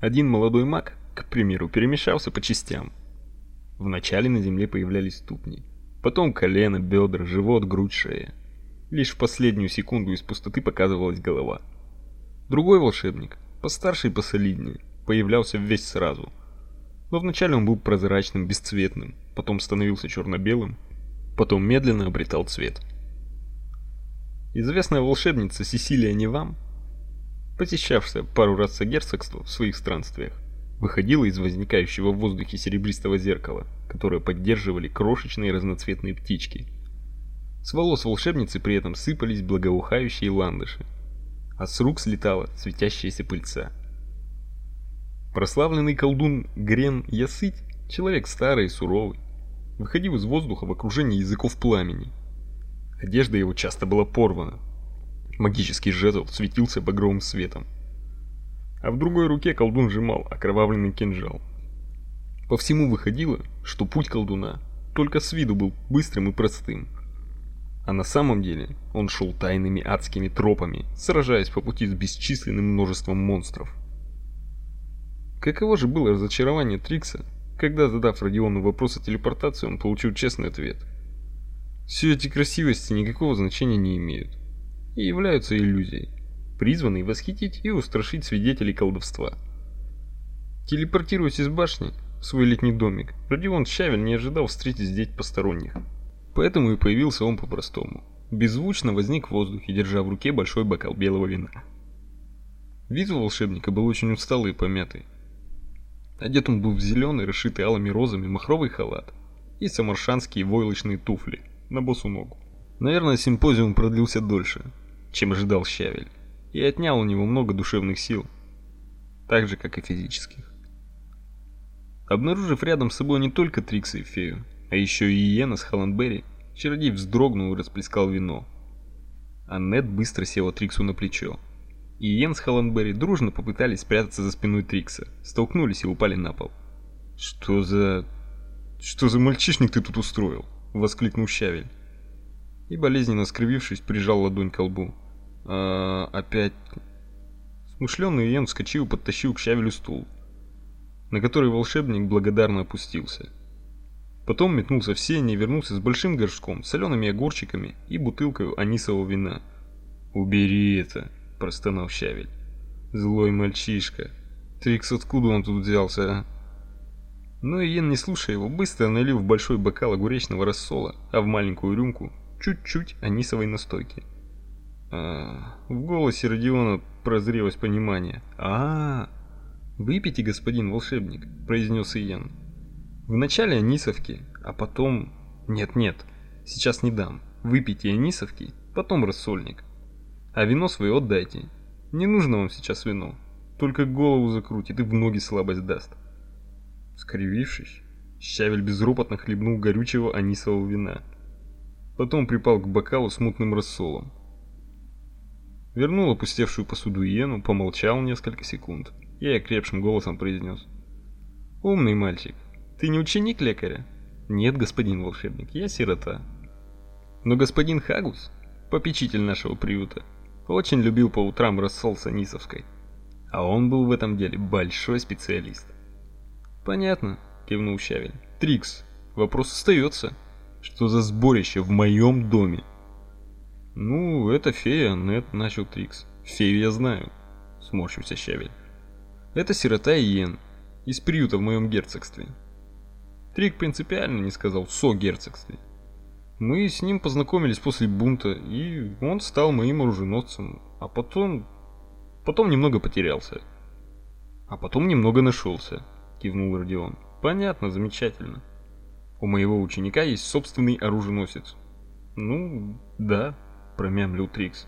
Один молодой маг, к примеру, перемешался по частям. Вначале на земле появлялись ступни, потом колено, бедра, живот, грудь, шея. Лишь в последнюю секунду из пустоты показывалась голова. Другой волшебник, постарше и посолиднее, появлялся весь сразу. Но вначале он был прозрачным, бесцветным, потом становился черно-белым, потом медленно обретал цвет. Известная волшебница Сесилия Невам, посещавшая пару раз согерцогство в своих странствиях, выходила из возникающего в воздухе серебристого зеркала, которое поддерживали крошечные разноцветные птички. С волос волшебницы при этом сыпались благоухающие ландыши, а с рук слетала светящаяся пыльца. Прославленный колдун Грен Ясыть, человек старый и суровый, выходил из воздуха в окружении языков пламени. Одежда его часто была порвана. Магический жезл светился багровым светом. А в другой руке колдун сжимал окровавленный кинжал. По всему выходило, что путь колдуна только с виду был быстрым и простым. А на самом деле он шел тайными адскими тропами, сражаясь по пути с бесчисленным множеством монстров. Каково же было разочарование Трикса, когда, задав Родиону вопрос о телепортации, он получил честный ответ. Все эти красивости никакого значения не имеют и являются иллюзией, призванной восхитить и устрашить свидетелей колдовства. Телепортируясь из башни в свой летний домик, Родион Щавель не ожидал встретить здесь посторонних. Поэтому и появился он по-простому. Беззвучно возник в воздухе, держа в руке большой бокал белого вина. Вид у волшебника был очень усталый и помятый. Одет он был в зеленый, расшитый алыми розами махровый халат и самаршанские войлочные туфли на босу ногу. Наверное, симпозиум продлился дольше, чем ожидал Щавель, и отнял у него много душевных сил, так же, как и физических. Обнаружив рядом с собой не только Трикса и Фею, а еще и Иена с Халанберри, чародей вздрогнул и расплескал вино. Аннет быстро села Триксу на плечо, и Йен с Холландберри дружно попытались спрятаться за спиной Трикса, столкнулись и упали на пол. «Что за... что за мальчишник ты тут устроил?» — воскликнул Щавель. И, болезненно скривившись, прижал ладонь к лбу. «А... опять...» Смышленый Йен вскочил и подтащил к Щавелю стул, на который волшебник благодарно опустился. Потом метнулся в сень и вернулся с большим горшком, солеными огурчиками и бутылкой анисового вина. «Убери это!» простонал Щавель. Злой мальчишка. Трикс откуда он тут взялся, а? Но Иен, не слушая его, быстро налил в большой бокал огуречного рассола, а в маленькую рюмку чуть-чуть анисовой настойки. А, в голосе Родиона прозрелось понимание. А, -а, -а выпейте, господин волшебник, произнес Иен. Вначале анисовки, а потом Нет-нет, сейчас не дам. Выпейте анисовки, потом рассольник. А вино свое отдайте. Не нужно вам сейчас вино. Только голову закрутит и в ноги слабость даст. Скривившись, Щавель безропотно хлебнул горючего анисового вина. Потом припал к бокалу с мутным рассолом. Вернул опустевшую посуду Иену, помолчал несколько секунд и окрепшим голосом произнес. «Умный мальчик, ты не ученик лекаря?» «Нет, господин волшебник, я сирота». «Но господин Хагус, попечитель нашего приюта, очень любил по утрам рассол с анисовской. А он был в этом деле большой специалист. Понятно, кивнул Щавель. Трикс, вопрос остается. Что за сборище в моем доме? Ну, это фея, нет, начал Трикс. Фею я знаю, сморщился Щавель. Это сирота Иен, из приюта в моем герцогстве. Трик принципиально не сказал «со герцогстве». Мы с ним познакомились после бунта, и он стал моим оруженосцем, а потом... потом немного потерялся. А потом немного нашелся, кивнул Родион. Понятно, замечательно. У моего ученика есть собственный оруженосец. Ну, да, промямлил Трикс.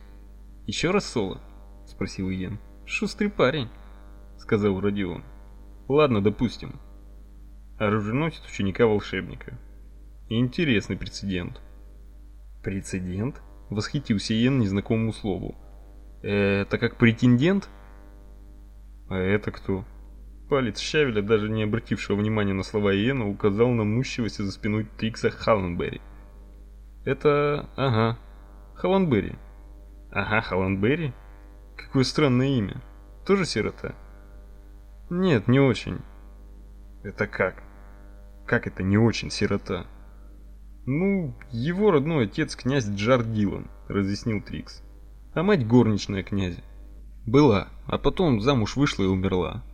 Еще раз соло? спросил Иен. Шустрый парень, сказал Родион. Ладно, допустим. Оруженосец ученика волшебника. Интересный прецедент. Прецедент? Восхитился Иен незнакомому слову. Это как претендент? А это кто? Палец Щавеля, даже не обратившего внимания на слова Иена, указал на мнущегося за спиной Трикса Халленберри. Это... ага, Халленберри. Ага, Халленберри? Какое странное имя. Тоже сирота? Нет, не очень. Это как? Как это не очень сирота? Ну, его родной отец князь Джар Дилан, разъяснил Трикс. А мать горничная князя. Была, а потом замуж вышла и умерла.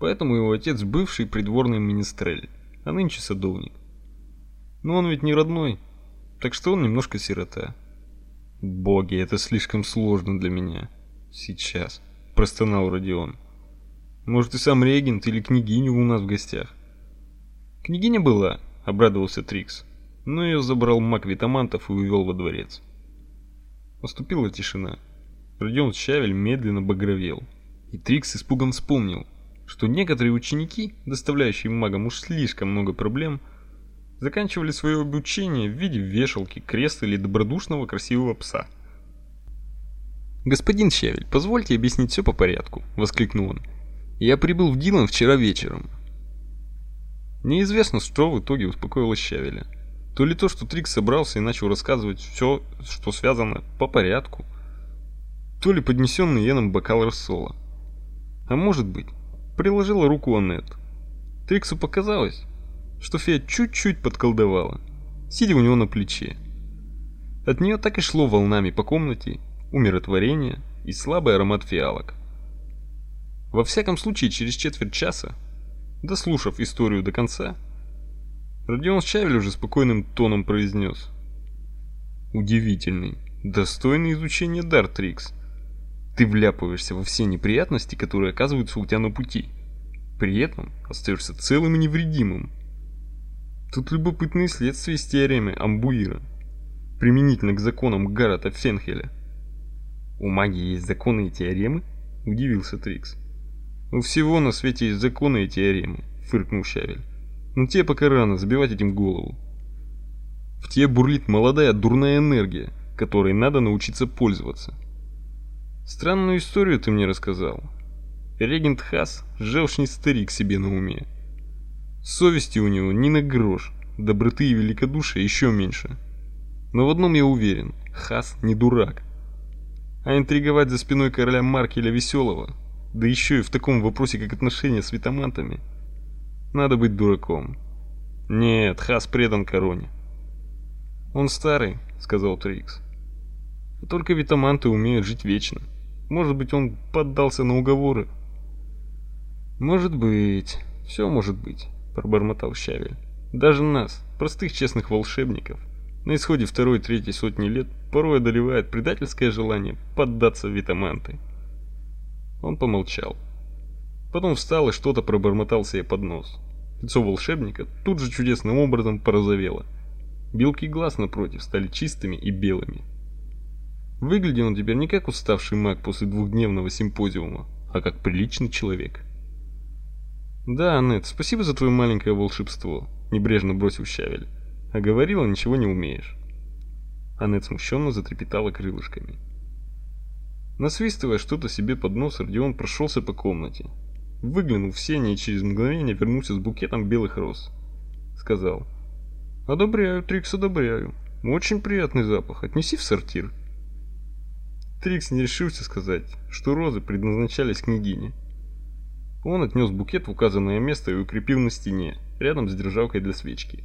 Поэтому его отец бывший придворный министрель, а нынче садовник. Но он ведь не родной, так что он немножко сирота. Боги, это слишком сложно для меня. Сейчас, простонал Родион. Может, и сам регент или княгиня у нас в гостях? Княгиня была, обрадовался Трикс. Но ее забрал маг Витамантов и увел во дворец. Наступила тишина. Родион Щавель медленно багровел. И Трикс испугом вспомнил, что некоторые ученики, доставляющие магам уж слишком много проблем, заканчивали свое обучение в виде вешалки, кресла или добродушного красивого пса. «Господин Щавель, позвольте объяснить все по порядку», — воскликнул он. «Я прибыл в Дилан вчера вечером». Неизвестно, что в итоге успокоило Щавеля. То ли то, что Трикс собрался и начал рассказывать все, что связано по порядку, то ли поднесенный Йеном бокал рассола. А может быть, приложила руку Аннет. Триксу показалось, что фея чуть-чуть подколдовала, сидя у него на плече. От нее так и шло волнами по комнате умиротворение и слабый аромат фиалок. Во всяком случае, через четверть часа, дослушав историю до конца, Родион Щавель уже спокойным тоном произнес. «Удивительный, достойный изучения дар, Трикс. Ты вляпываешься во все неприятности, которые оказываются у тебя на пути. При этом остаешься целым и невредимым. Тут любопытные следствия из теоремы Амбуира, применительно к законам Гаррета Фенхеля. У магии есть законы и теоремы? Удивился Трикс. У всего на свете есть законы и теоремы, фыркнул Щавель. Но тебе пока рано забивать этим голову. В тебе бурлит молодая дурная энергия, которой надо научиться пользоваться. Странную историю ты мне рассказал. Регент Хас – желчный старик себе на уме. Совести у него ни на грош, доброты и великодушия еще меньше. Но в одном я уверен – Хас не дурак. А интриговать за спиной короля Маркеля Веселого, да еще и в таком вопросе, как отношения с витамантами, надо быть дураком. Нет, Хас предан короне. Он старый, сказал Трикс. Только витаманты умеют жить вечно. Может быть, он поддался на уговоры. Может быть, все может быть, пробормотал Щавель. Даже нас, простых честных волшебников, на исходе второй-третьей сотни лет порой одолевает предательское желание поддаться витаманты. Он помолчал. Потом встал и что-то пробормотал себе под нос. Лицо волшебника тут же чудесным образом порозовело. Белки глаз напротив стали чистыми и белыми. Выглядел он теперь не как уставший маг после двухдневного симпозиума, а как приличный человек. «Да, Аннет, спасибо за твое маленькое волшебство», — небрежно бросил Щавель. «А говорила, ничего не умеешь». Аннет смущенно затрепетала крылышками. Насвистывая что-то себе под нос, Родион прошелся по комнате. Выглянул в сене и через мгновение вернулся с букетом белых роз. Сказал. «Одобряю, Трикс, одобряю. Очень приятный запах. Отнеси в сортир». Трикс не решился сказать, что розы предназначались княгине. Он отнес букет в указанное место и укрепил на стене, рядом с держалкой для свечки.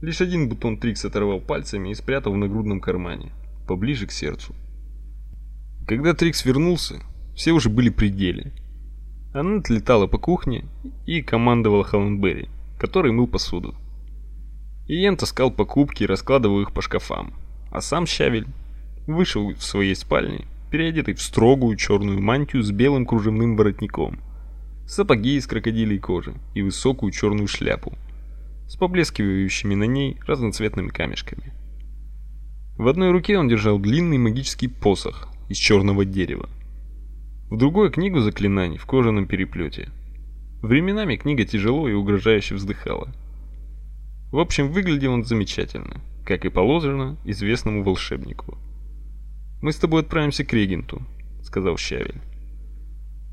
Лишь один бутон Трикс оторвал пальцами и спрятал в нагрудном кармане, поближе к сердцу. Когда Трикс вернулся, все уже были при деле. Она отлетала по кухне и командовала Холленберри, который мыл посуду. Иен таскал покупки и раскладывал их по шкафам, а сам Щавель вышел в своей спальне, переодетый в строгую черную мантию с белым кружевным воротником, сапоги из крокодилей кожи и высокую черную шляпу с поблескивающими на ней разноцветными камешками. В одной руке он держал длинный магический посох из черного дерева. В другой книгу заклинаний в кожаном переплете. Временами книга тяжело и угрожающе вздыхала. В общем, выглядел он замечательно, как и положено известному волшебнику. Мы с тобой отправимся к регенту, сказал Щавель.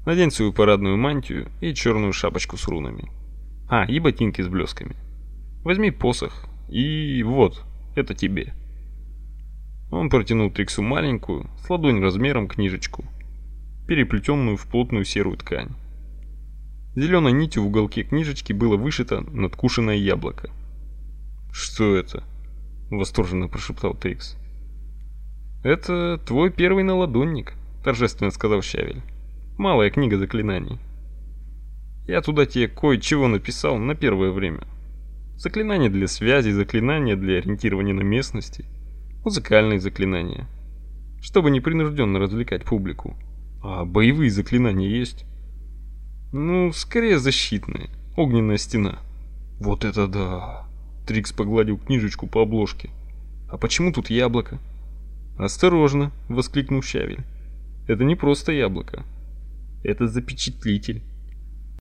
Надень свою парадную мантию и черную шапочку с рунами. А, и ботинки с блесками. Возьми посох и вот, это тебе. Он протянул Триксу маленькую, с ладонь размером книжечку, переплетенную в плотную серую ткань. Зеленой нитью в уголке книжечки было вышито надкушенное яблоко. «Что это?» — восторженно прошептал Трикс. «Это твой первый наладонник», — торжественно сказал Щавель. «Малая книга заклинаний. Я туда тебе кое-чего написал на первое время. Заклинания для связи, заклинания для ориентирования на местности, музыкальные заклинания, чтобы непринужденно развлекать публику. А боевые заклинания есть?» «Ну, скорее защитные. Огненная стена». «Вот это да!» Трикс погладил книжечку по обложке. «А почему тут яблоко?» «Осторожно!» — воскликнул Щавель. «Это не просто яблоко. Это запечатлитель.